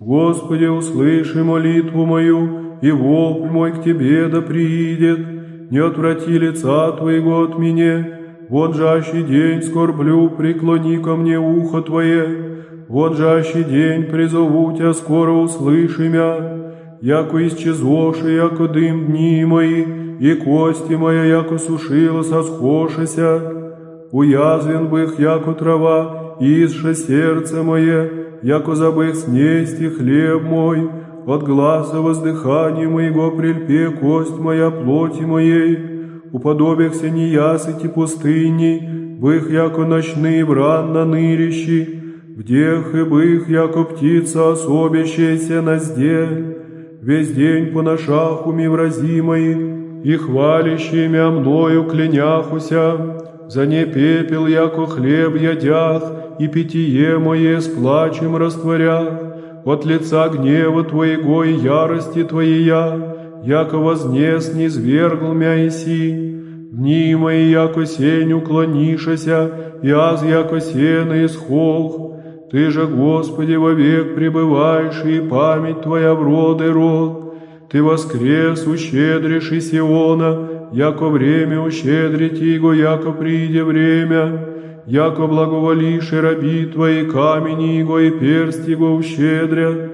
Господи, услыши молитву мою, и вопль мой к Тебе да приидет. Не отврати лица Твоего от меня, вон жащий день скорблю, преклони ко мне ухо Твое. Вон жащий день призову Тебя, скоро услыши мя. Яко исчезоши, яко дым дни мои, и кости моя, яко сушила сосхошися. Уязвен бых, яко трава, изше сердце мое, яко забых снести хлеб мой, от глаза воздыхания моего прильпе кость моя плоти моей, уподобихся неясыти пустыни, бых, яко ночные бран на нырищи, вдех и бых, яко птица особящаяся на зде, весь день по ношах уми врази и хвалящие мя мною кляняхуся, за не пепел, яко хлеб ядях, и питье мое с плачем растворя, от лица гнева Твоего и ярости Твоя, яко вознес не звергл мя иси, дни мои, яко сень уклонишася, и аз, яко сено исхолх, Ты же, Господи, вовек пребываешь, и память Твоя в род и род. Ты воскрес, ущедришь и Сиона, яко время ущедрить его, яко приде время, яко благоволишь и раби Твои камени Его и персть Его ущедрят,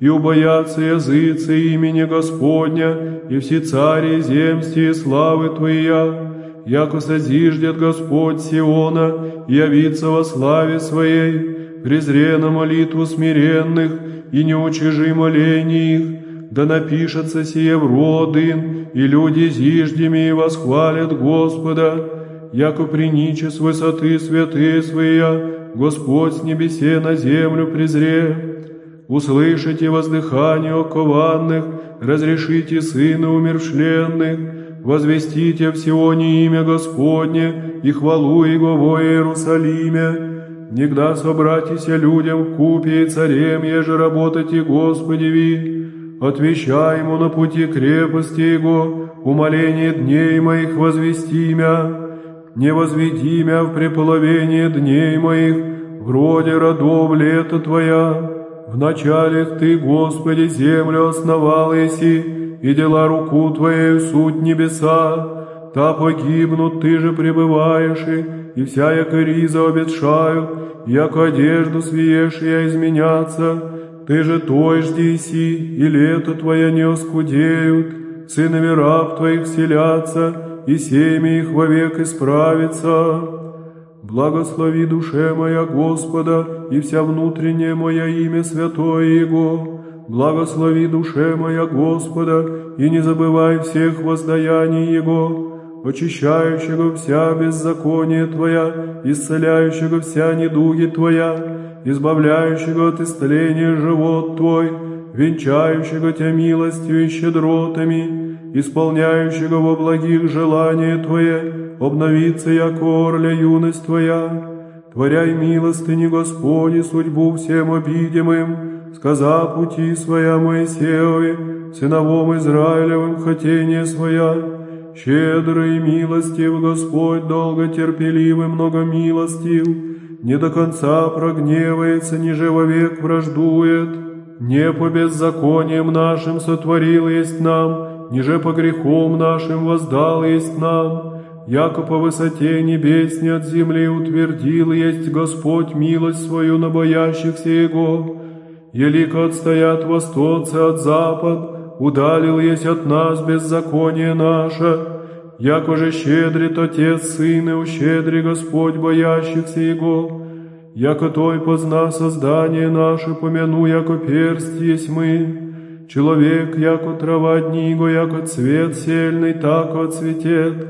и убоятся языцы имени Господня, и все цари земсти и славы Твоя, яко созиждет Господь Сиона, и явится во славе Своей, презре на молитву смиренных, и не учижи молений их, да напишется сие в родын, и люди зиждями восхвалят Господа, яко приниче с высоты святые своя, Господь с небесе на землю презре. Услышите воздыхание окованных, разрешите сына умершленных, возвестите в Сионе имя Господне и хвалу Его во Иерусалиме. Негда собратися людям в купе и царем, еже работайте Господи ви, отвещай ему на пути крепости Его, умоление дней моих возвести мя не возведи мя в преполовение дней моих, вроде родов лета Твоя. В началях Ты, Господи, землю основал еси, и дела руку Твоей суть небеса. Та погибнут, Ты же пребываешь, и, и вся яко риза обетшают, яко одежду свиешия изменяться. Ты же той жди си, и лето Твоя не оскудеют, сынови раб Твоих селятся, и семя их вовек исправится. Благослови душе моя Господа, и вся внутренняя моя имя святое Его. Благослови душе моя Господа, и не забывай всех воздаяний Его, очищающего вся беззаконие Твоя, исцеляющего вся недуги Твоя, избавляющего от исцеления живот Твой, венчающего Тебя милостью и щедротами, исполняющего во благих желания Твое, обновиться, яко орля юность Твоя. Творяй милостыни Господи, судьбу всем обидимым, сказа пути своя Моисееве, сыновом Израилевым хотение своя. Щедрый и милостив Господь, долго терпеливый, много милостив, не до конца прогневается, ниже вовек враждует. Не по беззакониям нашим сотворил есть нам, ниже по грехом нашим воздал есть нам, яко по высоте небес не от земли утвердил есть Господь милость свою на боящихся Его. Елико отстоят восточцы от запад, удалил есть от нас беззаконие наше, яко же щедрит Отец Сын и ущедри Господь боящихся Его, яко Той позна создание наше, помяну, яко перст есть мы, Человек, яко трава дниго, яко цвет сельный, так отцветет.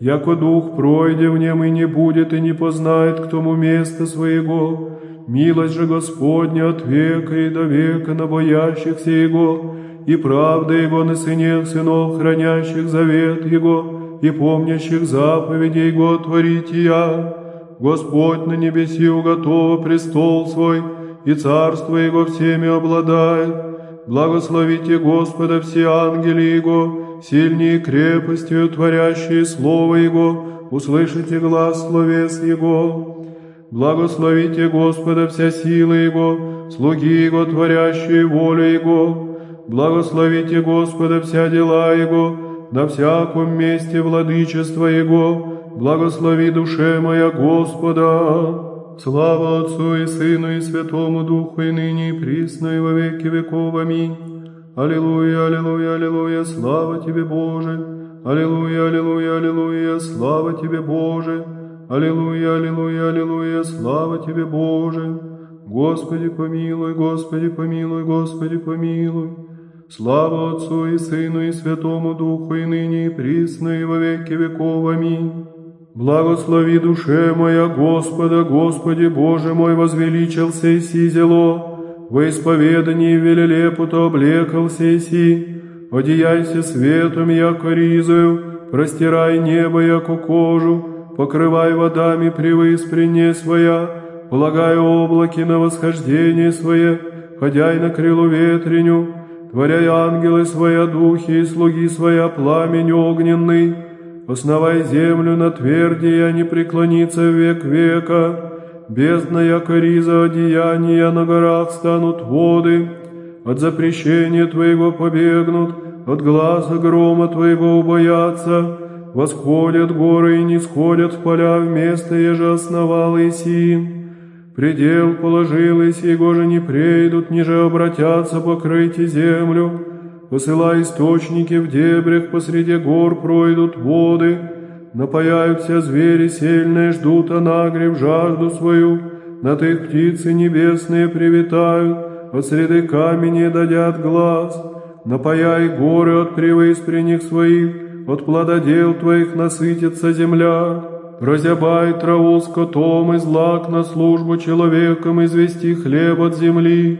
Яко дух пройде в нем и не будет, и не познает к тому места своего. Милость же Господня от века и до века на боящихся Его, и правда Его на сынах сынов, хранящих завет Его, и помнящих заповеди Его творить я. Господь на небеси уготова престол свой, и царство Его всеми обладает, Благословите Господа все ангели Его, сильнее крепостью творящие Слово Его, услышите глаз словес Его. Благословите Господа вся сила Его, слуги Его, творящие волю Его. Благословите Господа вся дела Его, на всяком месте владычества Его. Благослови душе моя Господа. Слава Отцу и Сыну и Святому Духу, и ныне и присно, и во веки веков. Аминь. Аллилуйя, аллилуйя, аллилуйя, слава Тебе, Боже. Аллилуйя, аллилуйя, аллилуйя, слава Тебе, Боже. Аллилуйя, аллилуйя, аллилуйя, слава Тебе, Боже. Господи помилуй, Господи помилуй, Господи помилуй. Слава Отцу и Сыну и Святому Духу, и ныне и присно, и во веки веков. Аминь. Благослови душе моя Господа, Господи Боже мой, возвеличился и си зело, во исповедании велелепу-то облекался и си, одеяйся светом, яко ризою, простирай небо, яко кожу, покрывай водами привыспренне своя, полагай облаки на восхождение свое, ходяй на крылу ветреню, творяй ангелы своя духи и слуги своя пламень огненный, основай землю на тверди, а не преклониться век века, бездна яко одеяния на горах станут воды, от запрещения Твоего побегнут, от глаза грома Твоего убоятся, восходят горы и не сходят в поля вместо еже основал Иси. Предел положил Иси, его же не прейдут, ниже обратятся покрыть землю. Посылай источники в дебрях, посреди гор пройдут воды, напаяются звери сильные, ждут анагрев жажду свою, на их птицы небесные привитают, от среды камени дадят глаз, напаяй горы от привыспренних своих, от плододел твоих насытится земля. Разябай траву скотом и злак на службу человеком, извести хлеб от земли,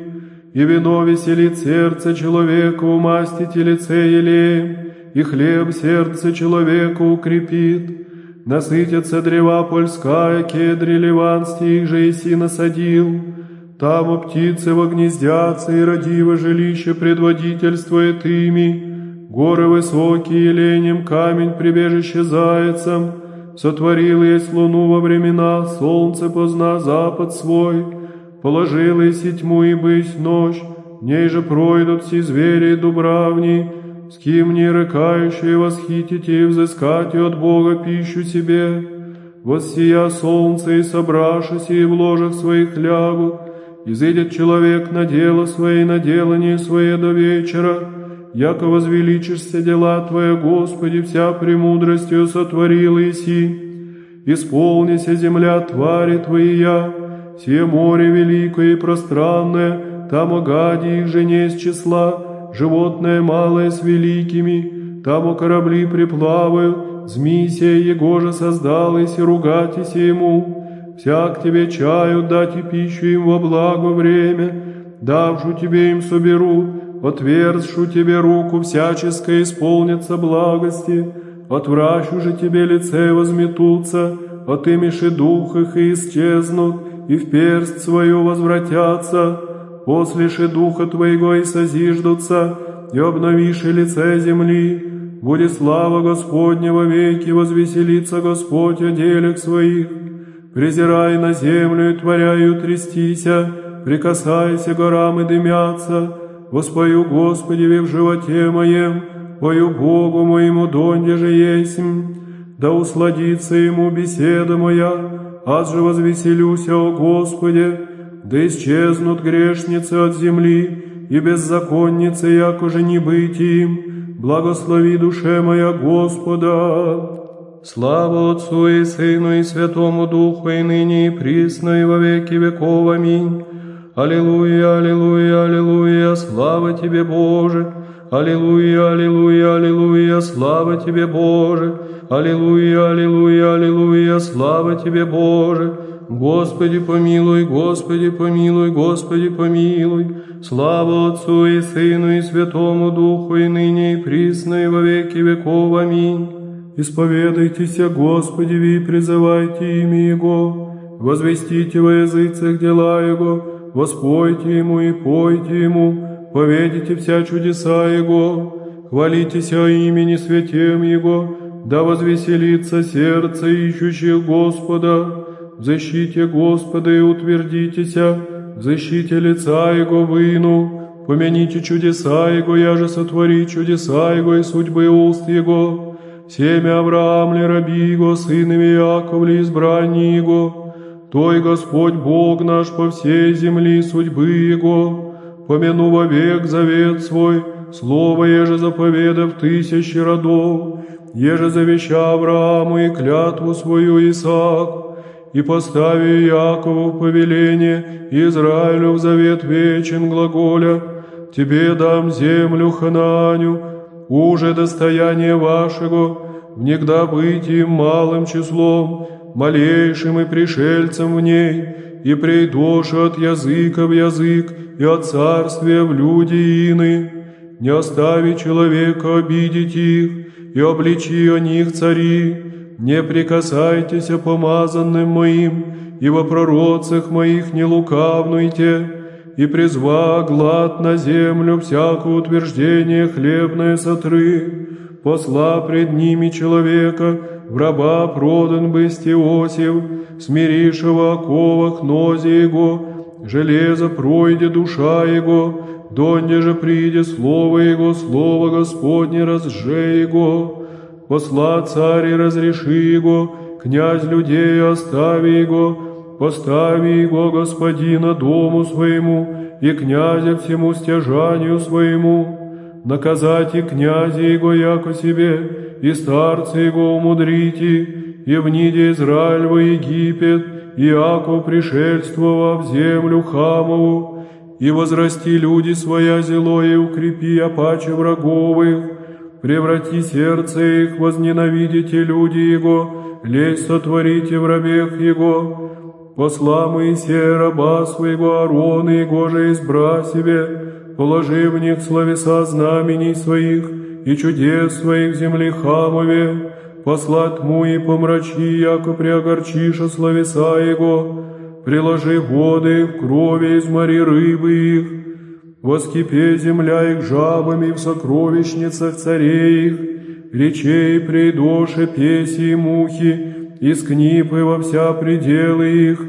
и вино веселит сердце человека, умастить и лице елеем, и хлеб сердце человека укрепит. Насытятся древа польская, кедри ливанские, их же Иси насадил. Там птицы вогнездятся, и родиво жилище предводительствует ими. Горы высокие, ленем камень, прибежище зайцам. Сотворил есть луну во времена, солнце позна запад свой. Положил есть тьму и бысь ночь, в ней же пройдут все звери и дубравни, с кем не рыкающие восхитите и взыскать от Бога пищу себе. Воссия солнце и собрашися и в ложах своих лягут, изыдет человек на дело свое на делание свое до вечера, яко возвеличишься дела Твоя, Господи, вся премудростью сотворил Иси. Исполнися земля твари Твоя, все море великое и пространное, там огади их же не из числа, животное малое с великими, там о корабли приплавают, сей его же создал, и ругатися ему, всяк тебе чаю дать и пищу им во благо время, давшу тебе им соберу, отверзшу тебе руку всяческой исполнится благости, отвращу же тебе лице возметутся, отымеши дух их и исчезнут, и в перст свою возвратятся, послеши духа твоего и созиждутся, и обновиши лице земли, будет слава Господня во веки, возвеселится Господь о делях своих, презирай на землю и творяю трястися, прикасайся горам и дымятся, Воспою Господи в животе моем, пою Богу моему донде же есмь, да усладится ему беседа моя, аз же возвеселюся о Господе, да исчезнут грешницы от земли, и беззаконницы, яко же не быть им, благослови душе моя Господа. Слава Отцу и Сыну и Святому Духу, и ныне и присно, и во веки веков. Аминь. Аллилуйя, аллилуйя, аллилуйя, слава Тебе, Боже! Аллилуйя, аллилуйя, аллилуйя, слава Тебе, Боже! Аллилуйя, аллилуйя, аллилуйя, слава Тебе, Боже! Господи помилуй, Господи помилуй, Господи помилуй! Слава Отцу и Сыну и Святому Духу, и ныне и присно, и во веки веков. Аминь. Исповедайтесь, Господи, и призывайте имя Его, возвестите во языцах дела Его, воспойте Ему и пойте Ему, поведите вся чудеса Его, хвалитесь о имени святем Его, да возвеселится сердце ищущих Господа, в защите Господа и утвердитеся, в защите лица Его выну, помяните чудеса Его, я же сотвори чудеса Его и судьбы уст Его, семя Авраам ли раби Его, сынами Яков ли избрание Его, Той Господь Бог наш по всей земли судьбы Его, помяну вовек завет свой, слово еже заповедав тысячи родов, еже завеща Аврааму и клятву свою Исаак, и постави Якову в повеление, Израилю в завет вечен глаголя, Тебе дам землю Хананю, уже достояние вашего, внегда быть им малым числом, малейшим и пришельцем в ней, и придошь от языка в язык, и от царствия в люди ины. Не остави человека обидеть их, и обличи о них цари, не прикасайтесь помазанным моим, и во пророцах моих не лукавнуйте, и призва глад на землю всякое утверждение хлебное сотры, посла пред ними человека, в раба продан бысть Иосиф, смирившего оковах нозе его, железо пройде душа его, донде же приде слово его, слово Господне разже его, посла царь разреши его, князь людей остави его, постави его господина дому своему и князя всему стяжанию своему, наказать и князя его яко себе, и старца его умудрите, и вниде Израиль во Египет, и Яков пришельствовав в землю Хамову, и возрасти люди своя зело и укрепи опаче враговых, преврати сердце их, возненавидите люди Его, лезь сотворите в рабех Его. Посла Моисея раба своего Аарона Его же избра себе, положи в них словеса знамений своих и чудес своих в земле Хамове, посла тьму и помрачи, яко приогорчиша словеса Его, приложи воды в крови из мори рыбы их, Воскипе земля их жабами в сокровищницах царей их, речей придоше песи и мухи, из книпы во вся пределы их.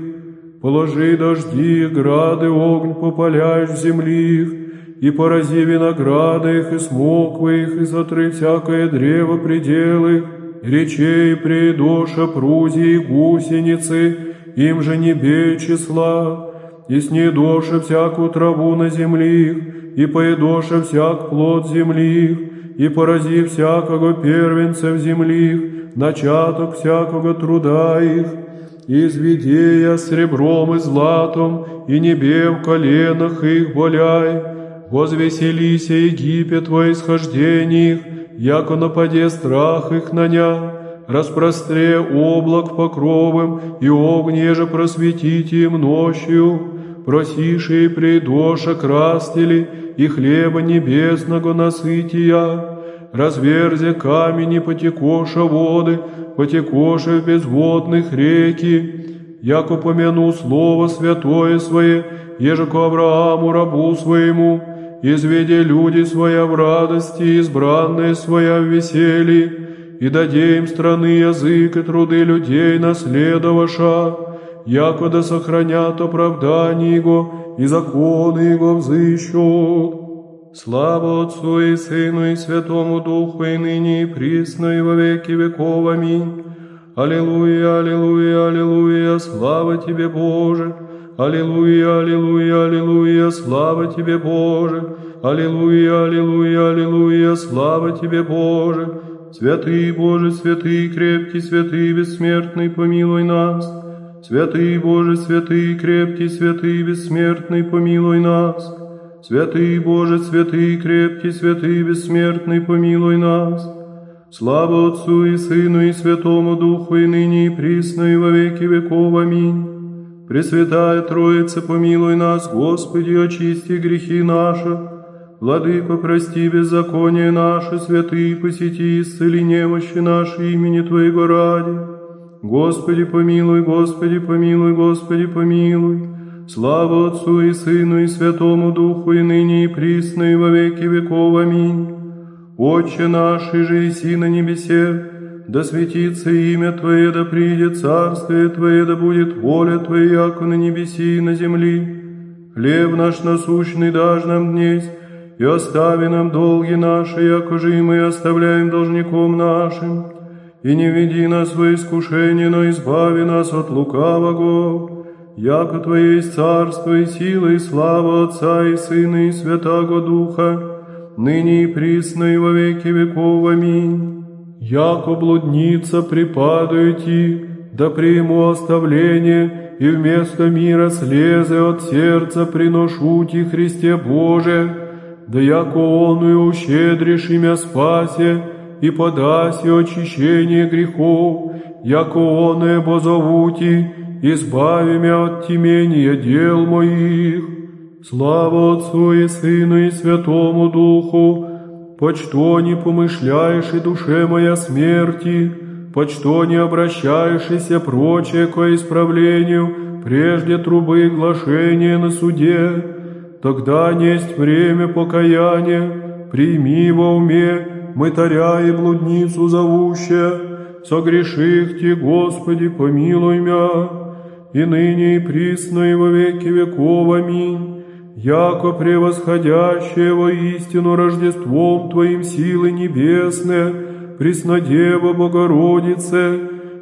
Положи дожди, грады, огонь попаляешь в земли их, и порази винограды их, и смоквы их, и сотри всякое древо пределы речей придоша прузи и гусеницы, им же не бей числа, и снедоша всякую траву на земли, и поедоша всяк плод земли, и порази всякого первенца в земли, начаток всякого труда их, изведи я сребром и златом, и небе в коленах их боляй, возвеселися Египет во исхождениях, яко нападе страх их наня, распростре облак покровом, и огне же просветите им ночью, просиши придоша крастили, и хлеба небесного насытия, разверзе камени потекоша воды, потекоша безводных реки, як упомяну слово святое свое, ежеку Аврааму рабу своему, изведи люди своя в радости, избранные своя в веселье, и даде им страны язык и труды людей наследоваша, яко да сохранят оправдание Его и законы Его взыщут. Слава Отцу и Сыну и Святому Духу, и ныне и присно, и во веки веков. Аминь. Аллилуйя, аллилуйя, аллилуйя, слава Тебе, Боже! Аллилуйя, аллилуйя, аллилуйя, слава Тебе, Боже! Аллилуйя, аллилуйя, аллилуйя, слава Тебе, Боже! Святый Боже, святый, крепкий, святый, бессмертный, помилуй нас! Святый Боже, святый, крепкий, святый, бессмертный, помилуй нас. Святый Боже, святый, крепкий, святый, бессмертный, помилуй нас. Слава Отцу и Сыну и Святому Духу, и ныне и присно, и во веки веков. Аминь. Пресвятая Троица, помилуй нас, Господи, очисти грехи наши. Владыко, прости беззаконие наше, святые, посети, исцели немощи наши имени Твоего ради. Господи помилуй, Господи помилуй, Господи помилуй. Слава Отцу и Сыну и Святому Духу, и ныне и присно, и во веки веков. Аминь. Отче наш, и же иси на небесе, да светится имя Твое, да придет царствие Твое, да будет воля Твоя, яко на небеси и на земли. Хлеб наш насущный дашь нам днесь, и остави нам долги наши, яко же и мы оставляем должником нашим. И не веди нас во искушение, но избави нас от лукавого. Яко Твое есть царство и сила и слава Отца и Сына и Святаго Духа, ныне и присно и во веки веков. Аминь. Яко блудница припадайте, да приму оставление, и вместо мира слезы от сердца приношу Христе Боже, да яко оную ущедришь имя спасе, и подаси очищение грехов, яко оное бозовути, избави меня от темения дел моих. Слава Отцу и Сыну и Святому Духу, почто не помышляешь и душе моя смерти, почто не обращаешься прочее ко исправлению, прежде трубы глашения на суде, тогда несть время покаяния, прими во уме мытаря и блудницу зовущая, согреших Ти, Господи, помилуй мя, и ныне и присно и во веки веков. Аминь. Яко превосходящее во истину Рождеством Твоим силы небесные, Преснодева Богородице,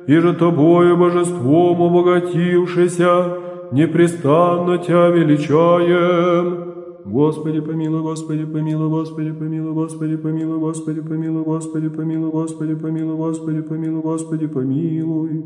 и же Тобою божеством обогатившися, непрестанно Тя величаем. Господи помилуй, Господи помилуй, Господи помилуй, Господи помилуй, Господи помилуй, Господи помилуй, Господи помилуй, Господи помилуй, Господи помилуй.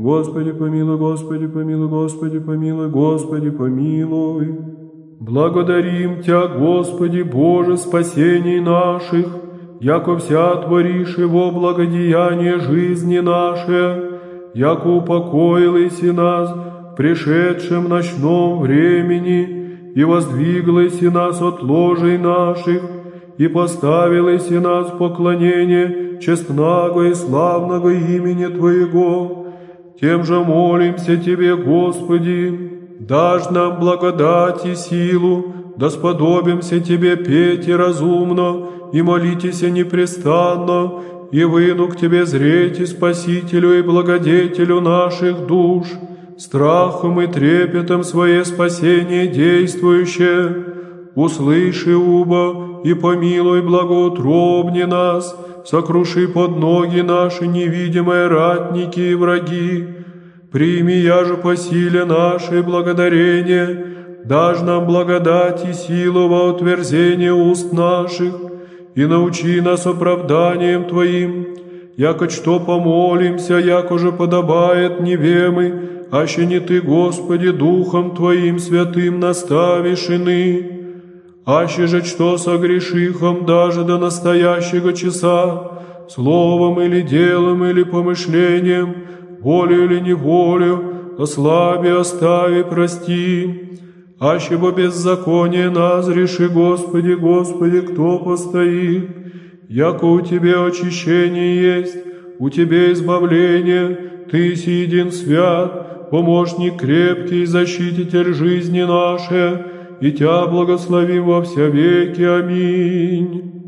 Господи помилуй, Господи помилуй, Господи помилуй, Господи помилуй. Благодарим Тя, Господи Боже, спасений наших, яко вся творишь его благодеяние жизни нашей, яко упокоилась и нас в пришедшем ночном времени, и воздвиглась и нас от ложей наших, и поставилась и нас в поклонение честного и славного имени Твоего. Тем же молимся Тебе, Господи, дашь нам благодать и силу, да сподобимся Тебе петь и разумно, и молитесь непрестанно, и выну к Тебе зреть и Спасителю и Благодетелю наших душ» страхом и трепетом свое спасение действующее, услыши, убо, и помилуй благоутробне нас, сокруши под ноги наши невидимые ратники и враги, прими я же по силе нашей благодарение, дашь нам благодать и силу во утверзение уст наших, и научи нас оправданием Твоим, яко что помолимся, яко же подобает невемы, аще не Ты, Господи, Духом Твоим святым наставишь ины, аще же что согрешихом даже до настоящего часа, словом или делом или помышлением, волю или неволю, ослаби, остави, прости, аще бы беззаконие назреши, Господи, Господи, кто постоит, яко у Тебе очищение есть, у Тебе избавление, Ты сиден свят, помощник крепкий, защититель жизни нашей, и Тя благословим во все веки. Аминь.